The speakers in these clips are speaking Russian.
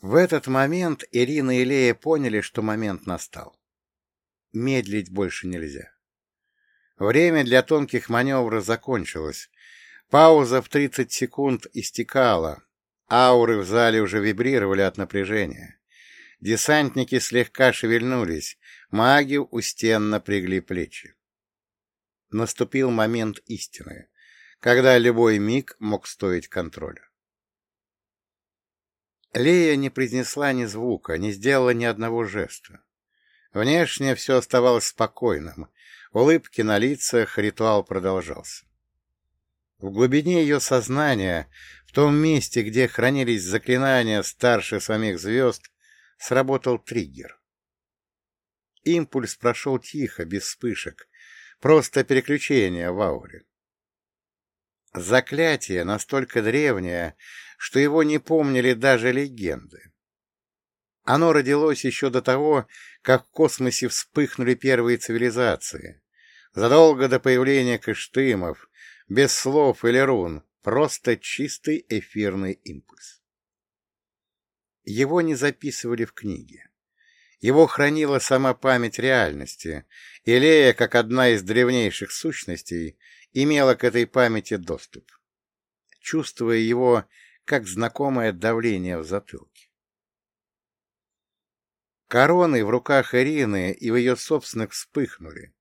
В этот момент Ирина и Лея поняли, что момент настал. Медлить больше нельзя. Время для тонких маневров закончилось. Пауза в 30 секунд истекала. Ауры в зале уже вибрировали от напряжения. Десантники слегка шевельнулись, маги у стен напрягли плечи. Наступил момент истины, когда любой миг мог стоить контроля. Лея не произнесла ни звука, не сделала ни одного жеста. Внешне все оставалось спокойным, улыбки на лицах, ритуал продолжался. В глубине ее сознания, в том месте, где хранились заклинания старше самих звезд, сработал триггер. Импульс прошел тихо, без вспышек, просто переключение в ауре. Заклятие настолько древнее, что его не помнили даже легенды. Оно родилось еще до того, как в космосе вспыхнули первые цивилизации, задолго до появления кыштымов, без слов или рун, просто чистый эфирный импульс. Его не записывали в книге. Его хранила сама память реальности, и Лея, как одна из древнейших сущностей, имела к этой памяти доступ, чувствуя его как знакомое давление в затылке. Короны в руках Ирины и в ее собственных вспыхнули,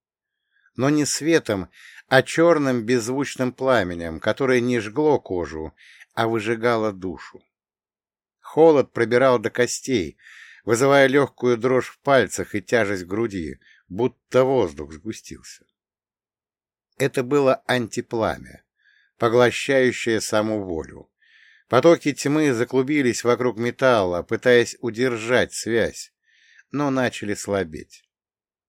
но не светом, а черным беззвучным пламенем, которое не жгло кожу, а выжигало душу. Холод пробирал до костей, вызывая легкую дрожь в пальцах и тяжесть в груди, будто воздух сгустился. Это было антипламя, поглощающее саму волю. Потоки тьмы заклубились вокруг металла, пытаясь удержать связь, но начали слабеть.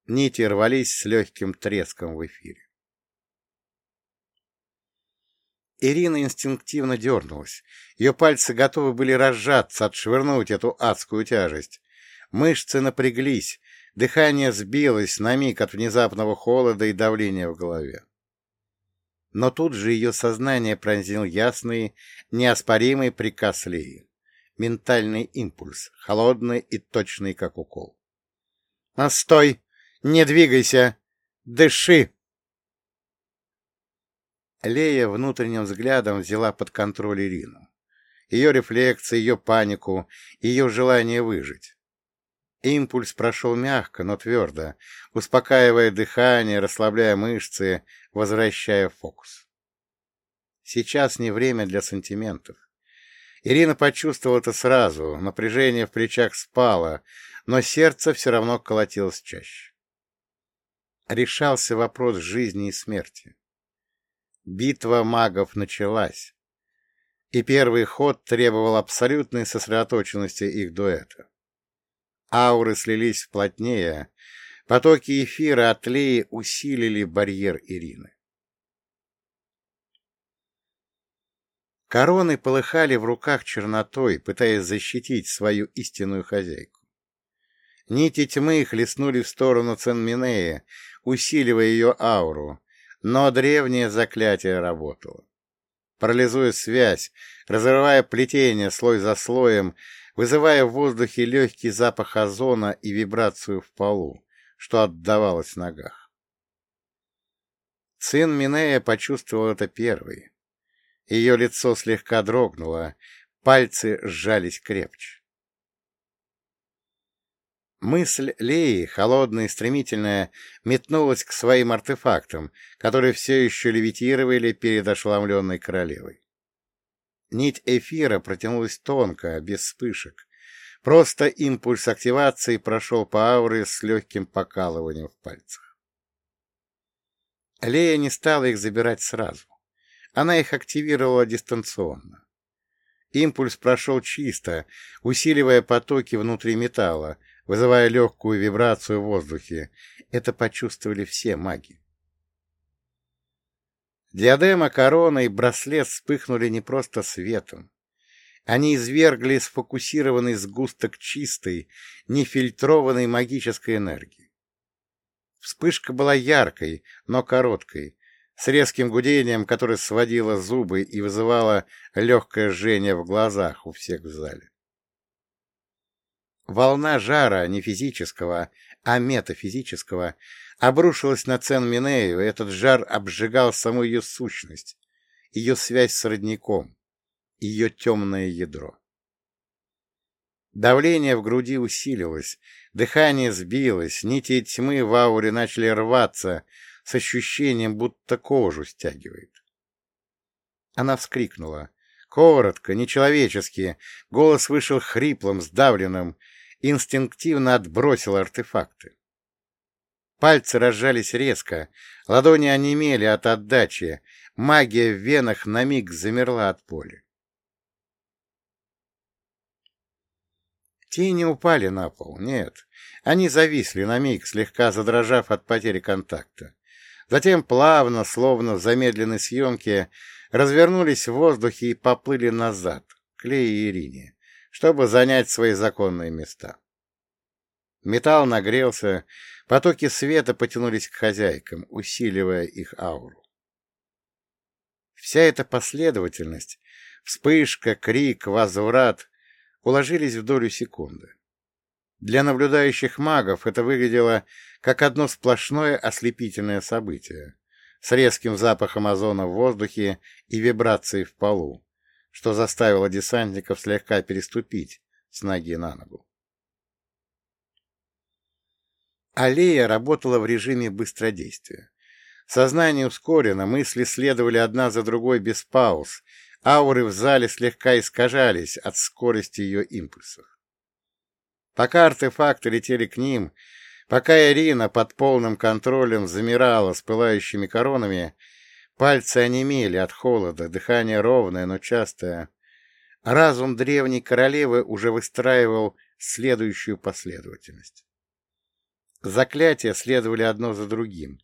Нити рвались с легким треском в эфире. Ирина инстинктивно дернулась. Ее пальцы готовы были разжаться, отшвырнуть эту адскую тяжесть. Мышцы напряглись, дыхание сбилось на миг от внезапного холода и давления в голове. Но тут же ее сознание пронзил ясный, неоспоримый приказ Леи. Ментальный импульс, холодный и точный, как укол. «Стой! Не двигайся! Дыши!» Лея внутренним взглядом взяла под контроль Ирину. Ее рефлексы, ее панику, ее желание выжить. Импульс прошел мягко, но твердо, успокаивая дыхание, расслабляя мышцы, возвращая фокус. Сейчас не время для сантиментов. Ирина почувствовала это сразу, напряжение в плечах спало, но сердце все равно колотилось чаще. Решался вопрос жизни и смерти. Битва магов началась, и первый ход требовал абсолютной сосредоточенности их дуэта. Ауры слились плотнее, потоки эфира от Леи усилили барьер Ирины. Короны полыхали в руках чернотой, пытаясь защитить свою истинную хозяйку. Нити тьмы хлестнули в сторону Ценминея, усиливая ее ауру, но древнее заклятие работало. Парализуя связь, разрывая плетение слой за слоем, вызывая в воздухе легкий запах озона и вибрацию в полу, что отдавалось в ногах. Сын Минея почувствовал это первый. Ее лицо слегка дрогнуло, пальцы сжались крепче. Мысль Леи, холодная и стремительная, метнулась к своим артефактам, которые все еще левитировали перед ошеломленной королевой. Нить эфира протянулась тонко, без вспышек. Просто импульс активации прошел по ауре с легким покалыванием в пальцах. Лея не стала их забирать сразу. Она их активировала дистанционно. Импульс прошел чисто, усиливая потоки внутри металла, вызывая легкую вибрацию в воздухе. Это почувствовали все маги. Диадема, корона и браслет вспыхнули не просто светом. Они извергли сфокусированный сгусток чистой, нефильтрованной магической энергии. Вспышка была яркой, но короткой, с резким гудением, которое сводило зубы и вызывало легкое жжение в глазах у всех в зале. Волна жара не физического, а метафизического обрушилась на Цен Минею, этот жар обжигал саму ее сущность, ее связь с родником, ее темное ядро. Давление в груди усилилось, дыхание сбилось, нити тьмы в ауре начали рваться с ощущением, будто кожу стягивает. Она вскрикнула. Коротко, нечеловечески, голос вышел хриплым, сдавленным, инстинктивно отбросил артефакты. Пальцы разжались резко, ладони онемели от отдачи, магия в венах на миг замерла от боли. Тени упали на пол, нет. Они зависли на миг, слегка задрожав от потери контакта. Затем плавно, словно в замедленной съемке, развернулись в воздухе и поплыли назад, к Лее и Ирине, чтобы занять свои законные места. Металл нагрелся, потоки света потянулись к хозяйкам, усиливая их ауру. Вся эта последовательность, вспышка, крик, возврат, уложились в долю секунды. Для наблюдающих магов это выглядело как одно сплошное ослепительное событие, с резким запахом озона в воздухе и вибрацией в полу, что заставило десантников слегка переступить с ноги на ногу. Аллея работала в режиме быстродействия. Сознание ускорено, мысли следовали одна за другой без пауз, Ауры в зале слегка искажались от скорости ее импульсов. Пока артефакты летели к ним, пока Ирина под полным контролем замирала с пылающими коронами, пальцы онемели от холода, дыхание ровное, но частое. Разум древней королевы уже выстраивал следующую последовательность. Заклятия следовали одно за другим,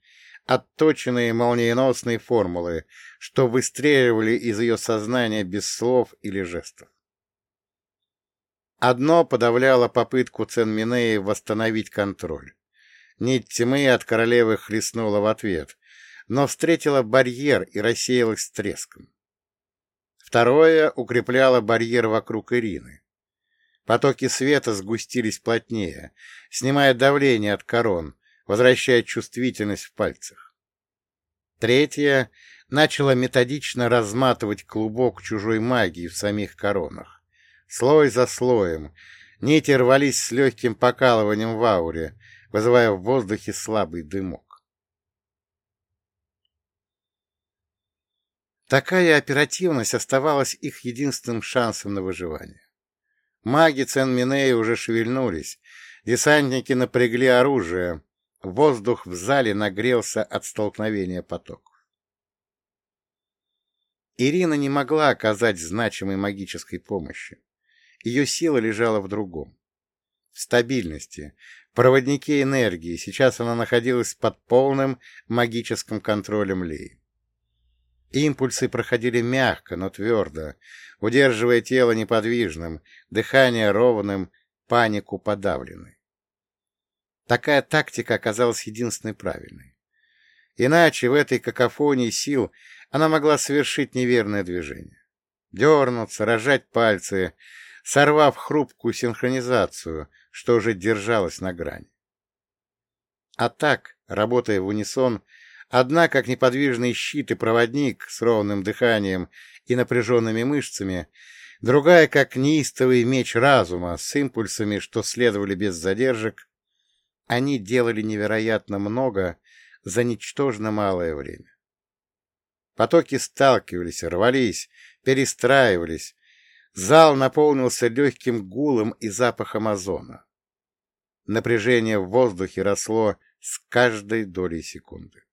отточенные молниеносные формулы, что выстреливали из ее сознания без слов или жестов. Одно подавляло попытку Ценминеи восстановить контроль. Нить тьмы от королевы хлестнула в ответ, но встретила барьер и рассеялась треском. Второе укрепляло барьер вокруг Ирины. Потоки света сгустились плотнее, снимая давление от корон, возвращая чувствительность в пальцах. Третье начало методично разматывать клубок чужой магии в самих коронах. Слой за слоем. Нити рвались с легким покалыванием в ауре, вызывая в воздухе слабый дымок. Такая оперативность оставалась их единственным шансом на выживание. Маги Цен-Минеи уже шевельнулись, десантники напрягли оружие, Воздух в зале нагрелся от столкновения потоков. Ирина не могла оказать значимой магической помощи. Ее сила лежала в другом. В стабильности, проводнике энергии. Сейчас она находилась под полным магическим контролем Леи. Импульсы проходили мягко, но твердо, удерживая тело неподвижным, дыхание ровным, панику подавленной. Такая тактика оказалась единственной правильной. Иначе в этой какофонии сил она могла совершить неверное движение. Дернуться, рожать пальцы, сорвав хрупкую синхронизацию, что уже держалась на грани. А так, работая в унисон, одна как неподвижный щит и проводник с ровным дыханием и напряженными мышцами, другая как неистовый меч разума с импульсами, что следовали без задержек, они делали невероятно много за ничтожно малое время. Потоки сталкивались, рвались, перестраивались. Зал наполнился легким гулом и запахом озона. Напряжение в воздухе росло с каждой долей секунды.